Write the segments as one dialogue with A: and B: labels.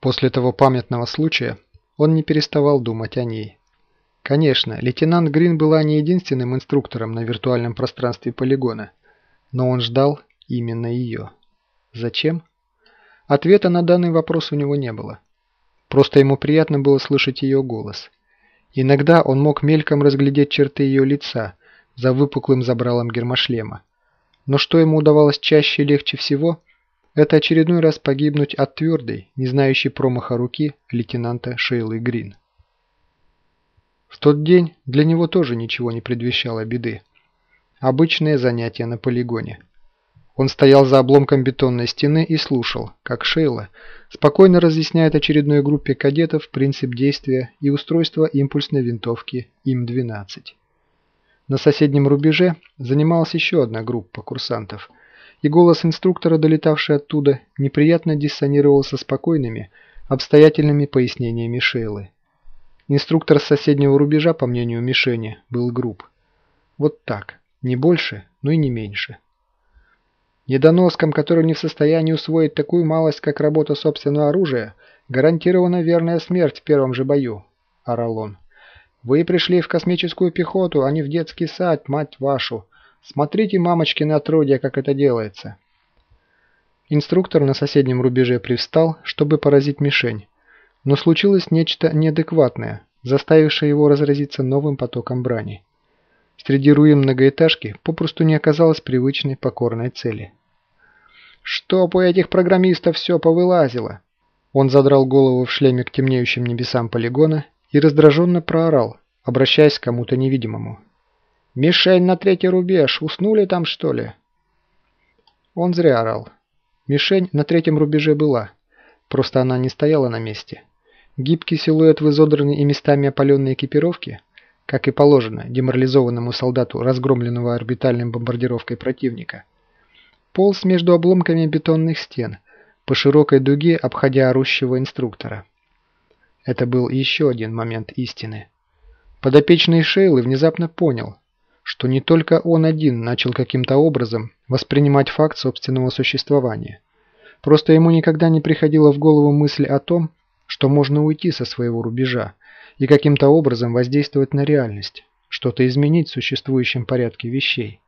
A: После того памятного случая он не переставал думать о ней. Конечно, лейтенант Грин была не единственным инструктором на виртуальном пространстве полигона, но он ждал именно ее. Зачем? Ответа на данный вопрос у него не было. Просто ему приятно было слышать ее голос. Иногда он мог мельком разглядеть черты ее лица за выпуклым забралом гермошлема. Но что ему удавалось чаще и легче всего, это очередной раз погибнуть от твердой, не знающей промаха руки лейтенанта Шейлы Грин. В тот день для него тоже ничего не предвещало беды. Обычное занятие на полигоне. Он стоял за обломком бетонной стены и слушал, как Шейла спокойно разъясняет очередной группе кадетов принцип действия и устройство импульсной винтовки ИМ-12. На соседнем рубеже занималась еще одна группа курсантов, и голос инструктора, долетавший оттуда, неприятно диссонировал со спокойными, обстоятельными пояснениями Шейлы. Инструктор с соседнего рубежа, по мнению мишени, был груб. Вот так, не больше, но и не меньше. Недоноскам, которые не в состоянии усвоить такую малость, как работа собственного оружия, гарантирована верная смерть в первом же бою, – орал он. Вы пришли в космическую пехоту, а не в детский сад, мать вашу. Смотрите, мамочки, на отродья, как это делается. Инструктор на соседнем рубеже привстал, чтобы поразить мишень. Но случилось нечто неадекватное, заставившее его разразиться новым потоком брани. Среди руин многоэтажки попросту не оказалось привычной покорной цели. Чтоб у этих программистов все повылазило. Он задрал голову в шлеме к темнеющим небесам полигона и раздраженно проорал, обращаясь к кому-то невидимому. «Мишень на третий рубеж! Уснули там, что ли?» Он зря орал. Мишень на третьем рубеже была, просто она не стояла на месте. Гибкий силуэт в изодранной и местами опаленной экипировке, как и положено деморализованному солдату, разгромленного орбитальной бомбардировкой противника – полз между обломками бетонных стен, по широкой дуге обходя орущего инструктора. Это был еще один момент истины. Подопечный Шейлы внезапно понял, что не только он один начал каким-то образом воспринимать факт собственного существования. Просто ему никогда не приходила в голову мысль о том, что можно уйти со своего рубежа и каким-то образом воздействовать на реальность, что-то изменить в существующем порядке вещей.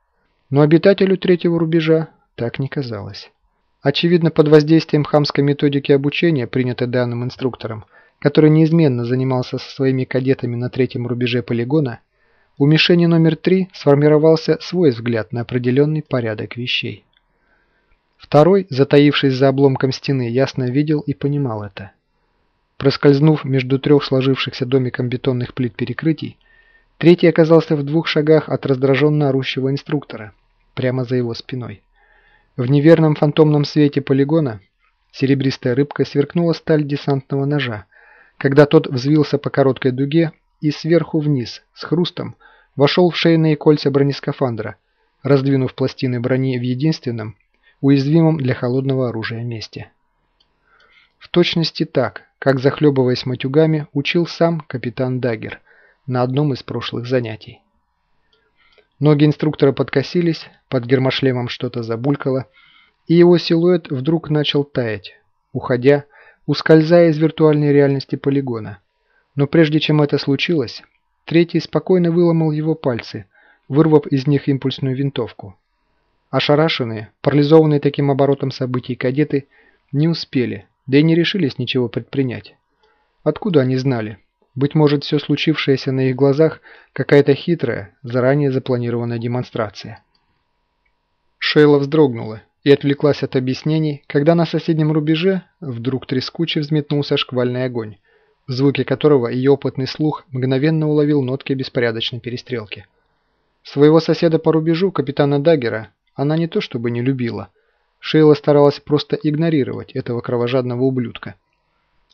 A: Но обитателю третьего рубежа так не казалось. Очевидно, под воздействием хамской методики обучения, принятой данным инструктором, который неизменно занимался со своими кадетами на третьем рубеже полигона, у мишени номер три сформировался свой взгляд на определенный порядок вещей. Второй, затаившись за обломком стены, ясно видел и понимал это. Проскользнув между трех сложившихся домиком бетонных плит перекрытий, третий оказался в двух шагах от раздраженно орущего инструктора, прямо за его спиной. В неверном фантомном свете полигона серебристая рыбка сверкнула сталь десантного ножа, когда тот взвился по короткой дуге и сверху вниз, с хрустом, вошел в шейные кольца бронескафандра, раздвинув пластины брони в единственном, уязвимом для холодного оружия месте. В точности так, как захлебываясь матюгами, учил сам капитан Даггер на одном из прошлых занятий. Ноги инструктора подкосились, под гермошлемом что-то забулькало, и его силуэт вдруг начал таять, уходя, ускользая из виртуальной реальности полигона. Но прежде чем это случилось, третий спокойно выломал его пальцы, вырвав из них импульсную винтовку. Ошарашенные, парализованные таким оборотом событий кадеты не успели, да и не решились ничего предпринять. Откуда они знали? Быть может, все случившееся на их глазах какая-то хитрая, заранее запланированная демонстрация. Шейла вздрогнула и отвлеклась от объяснений, когда на соседнем рубеже вдруг трескуче взметнулся шквальный огонь, в звуке которого ее опытный слух мгновенно уловил нотки беспорядочной перестрелки. Своего соседа по рубежу, капитана Даггера, она не то чтобы не любила. Шейла старалась просто игнорировать этого кровожадного ублюдка.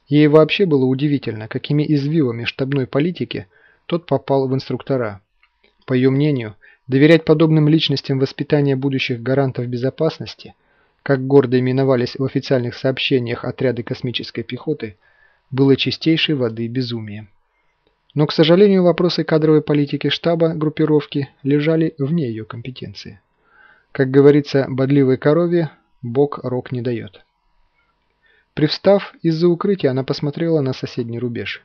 A: Ей вообще было удивительно, какими извивами штабной политики тот попал в инструктора. По ее мнению, доверять подобным личностям воспитания будущих гарантов безопасности, как гордо именовались в официальных сообщениях отряды космической пехоты, было чистейшей воды безумием. Но, к сожалению, вопросы кадровой политики штаба группировки лежали вне ее компетенции. Как говорится, бодливой корове Бог рог не дает. Привстав из-за укрытия, она посмотрела на соседний рубеж.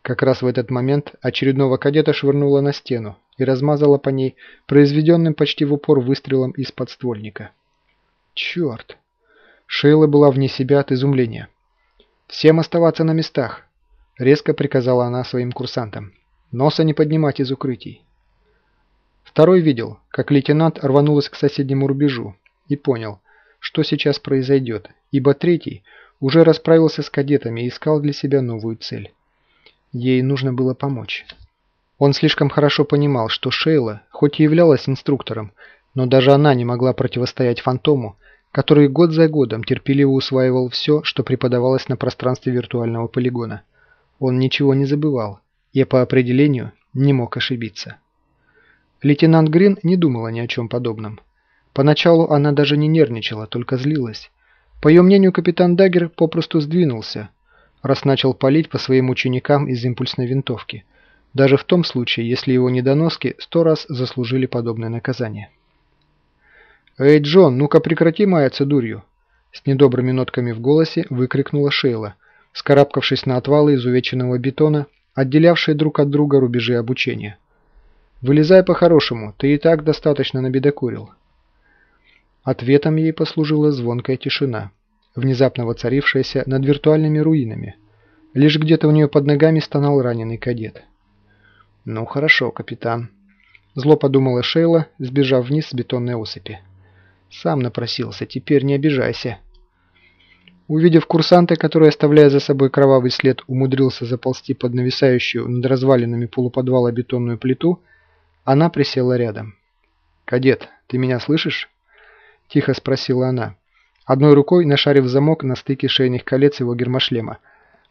A: Как раз в этот момент очередного кадета швырнула на стену и размазала по ней произведенным почти в упор выстрелом из подствольника. Черт! Шейла была вне себя от изумления. «Всем оставаться на местах!» – резко приказала она своим курсантам. «Носа не поднимать из укрытий!» Второй видел, как лейтенант рванулась к соседнему рубежу и понял, что сейчас произойдет, ибо третий уже расправился с кадетами и искал для себя новую цель. Ей нужно было помочь. Он слишком хорошо понимал, что Шейла, хоть и являлась инструктором, но даже она не могла противостоять фантому, который год за годом терпеливо усваивал все, что преподавалось на пространстве виртуального полигона. Он ничего не забывал и по определению не мог ошибиться. Лейтенант Грин не думала ни о чем подобном. Поначалу она даже не нервничала, только злилась. По ее мнению, капитан Даггер попросту сдвинулся, раз начал палить по своим ученикам из импульсной винтовки, даже в том случае, если его недоноски сто раз заслужили подобное наказание. «Эй, Джон, ну-ка прекрати маяться дурью!» С недобрыми нотками в голосе выкрикнула Шейла, скарабкавшись на отвалы изувеченного бетона, отделявшие друг от друга рубежи обучения. «Вылезай по-хорошему, ты и так достаточно набедокурил». Ответом ей послужила звонкая тишина, внезапно воцарившаяся над виртуальными руинами. Лишь где-то у нее под ногами стонал раненый кадет. «Ну хорошо, капитан», – зло подумала Шейла, сбежав вниз с бетонной осыпи. Сам напросился, теперь не обижайся. Увидев курсанта, который, оставляя за собой кровавый след, умудрился заползти под нависающую над развалинами полуподвала бетонную плиту, она присела рядом. «Кадет, ты меня слышишь?» – тихо спросила она, одной рукой нашарив замок на стыке шейных колец его гермошлема,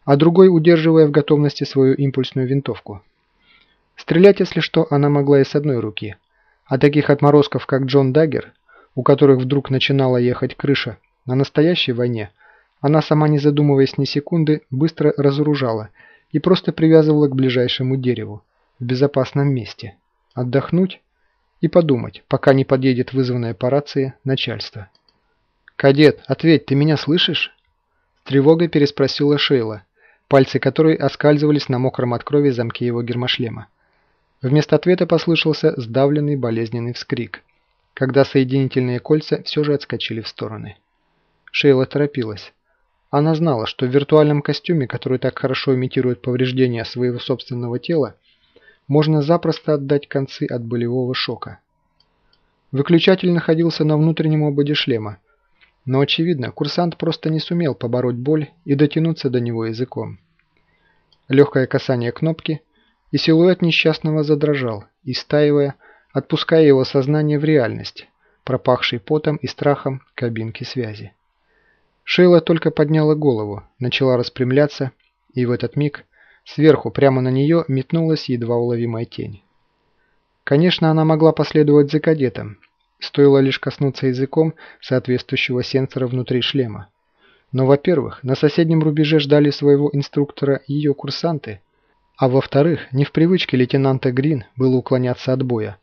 A: а другой удерживая в готовности свою импульсную винтовку. Стрелять, если что, она могла и с одной руки, а таких отморозков, как Джон Даггер – у которых вдруг начинала ехать крыша, на настоящей войне, она сама не задумываясь ни секунды, быстро разоружала и просто привязывала к ближайшему дереву, в безопасном месте, отдохнуть и подумать, пока не подъедет вызванное по рации начальство. «Кадет, ответь, ты меня слышишь?» С тревогой переспросила Шейла, пальцы которой оскальзывались на мокром от крови замке его гермошлема. Вместо ответа послышался сдавленный болезненный вскрик – когда соединительные кольца все же отскочили в стороны. Шейла торопилась. Она знала, что в виртуальном костюме, который так хорошо имитирует повреждения своего собственного тела, можно запросто отдать концы от болевого шока. Выключатель находился на внутреннем ободе шлема, но, очевидно, курсант просто не сумел побороть боль и дотянуться до него языком. Легкое касание кнопки, и силуэт несчастного задрожал, истаивая, отпуская его сознание в реальность, пропахший потом и страхом кабинки связи. Шейла только подняла голову, начала распрямляться, и в этот миг сверху прямо на нее метнулась едва уловимая тень. Конечно, она могла последовать за кадетом, стоило лишь коснуться языком соответствующего сенсора внутри шлема. Но, во-первых, на соседнем рубеже ждали своего инструктора ее курсанты, а во-вторых, не в привычке лейтенанта Грин было уклоняться от боя,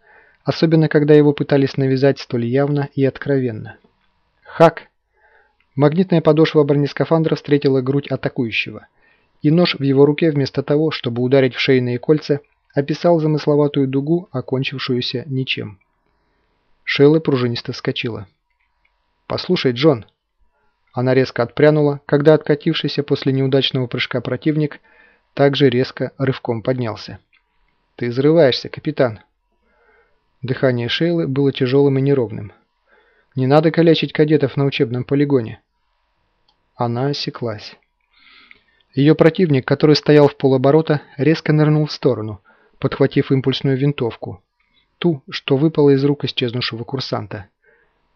A: особенно когда его пытались навязать столь явно и откровенно. Хак! Магнитная подошва бронескафандра встретила грудь атакующего, и нож в его руке вместо того, чтобы ударить в шейные кольца, описал замысловатую дугу, окончившуюся ничем. Шелла пружинисто вскочила. «Послушай, Джон!» Она резко отпрянула, когда откатившийся после неудачного прыжка противник также резко рывком поднялся. «Ты взрываешься, капитан!» Дыхание Шейлы было тяжелым и неровным. «Не надо калечить кадетов на учебном полигоне». Она осеклась. Ее противник, который стоял в полоборота, резко нырнул в сторону, подхватив импульсную винтовку. Ту, что выпала из рук исчезнувшего курсанта.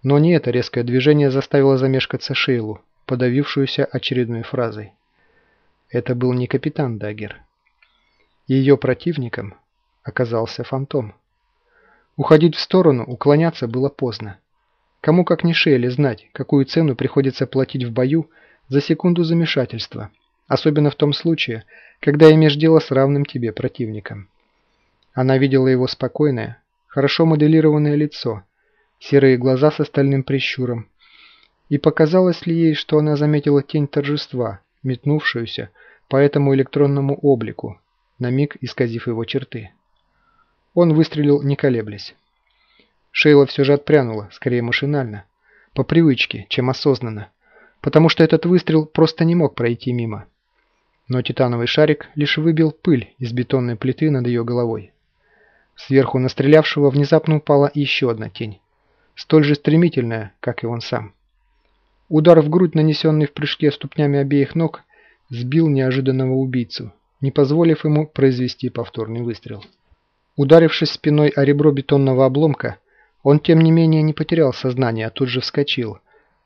A: Но не это резкое движение заставило замешкаться Шейлу, подавившуюся очередной фразой. Это был не капитан Даггер. Ее противником оказался фантом. Уходить в сторону, уклоняться было поздно. Кому как не Шейли знать, какую цену приходится платить в бою за секунду замешательства, особенно в том случае, когда имеешь дело с равным тебе противником. Она видела его спокойное, хорошо моделированное лицо, серые глаза с остальным прищуром, И показалось ли ей, что она заметила тень торжества, метнувшуюся по этому электронному облику, на миг исказив его черты? Он выстрелил, не колеблясь. Шейла все же отпрянула, скорее машинально, по привычке, чем осознанно, потому что этот выстрел просто не мог пройти мимо. Но титановый шарик лишь выбил пыль из бетонной плиты над ее головой. Сверху на стрелявшего внезапно упала еще одна тень, столь же стремительная, как и он сам. Удар в грудь, нанесенный в прыжке ступнями обеих ног, сбил неожиданного убийцу, не позволив ему произвести повторный выстрел. Ударившись спиной о ребро бетонного обломка, он тем не менее не потерял сознание, а тут же вскочил,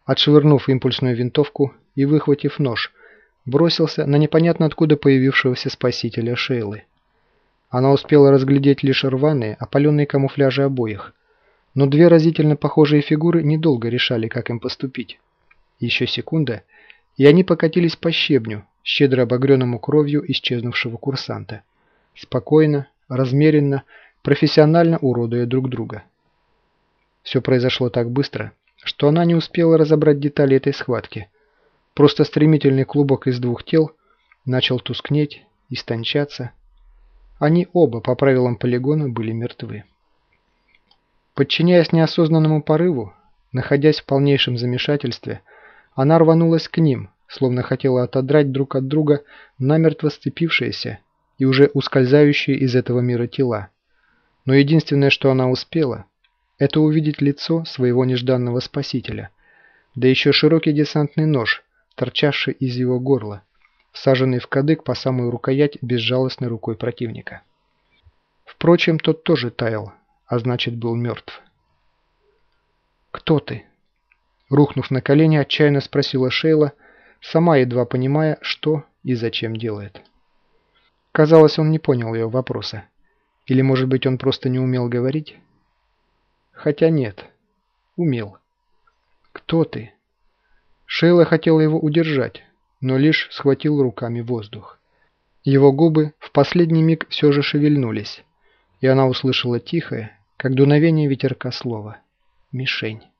A: отшвырнув импульсную винтовку и выхватив нож, бросился на непонятно откуда появившегося спасителя Шейлы. Она успела разглядеть лишь рваные, опаленные камуфляжи обоих, но две разительно похожие фигуры недолго решали, как им поступить. Еще секунда, и они покатились по щебню, щедро обогренному кровью исчезнувшего курсанта. Спокойно, размеренно, профессионально уродуя друг друга. Все произошло так быстро, что она не успела разобрать детали этой схватки. Просто стремительный клубок из двух тел начал тускнеть, истончаться. Они оба, по правилам полигона, были мертвы. Подчиняясь неосознанному порыву, находясь в полнейшем замешательстве, она рванулась к ним, словно хотела отодрать друг от друга намертво сцепившиеся и уже ускользающие из этого мира тела. Но единственное, что она успела, это увидеть лицо своего нежданного спасителя, да еще широкий десантный нож, торчавший из его горла, всаженный в кадык по самую рукоять безжалостной рукой противника. Впрочем, тот тоже таял, а значит был мертв. «Кто ты?» Рухнув на колени, отчаянно спросила Шейла, сама едва понимая, что и зачем делает. Казалось, он не понял ее вопроса. Или, может быть, он просто не умел говорить? Хотя нет, умел. «Кто ты?» Шейла хотела его удержать, но лишь схватил руками воздух. Его губы в последний миг все же шевельнулись, и она услышала тихое, как дуновение ветерка слова «Мишень».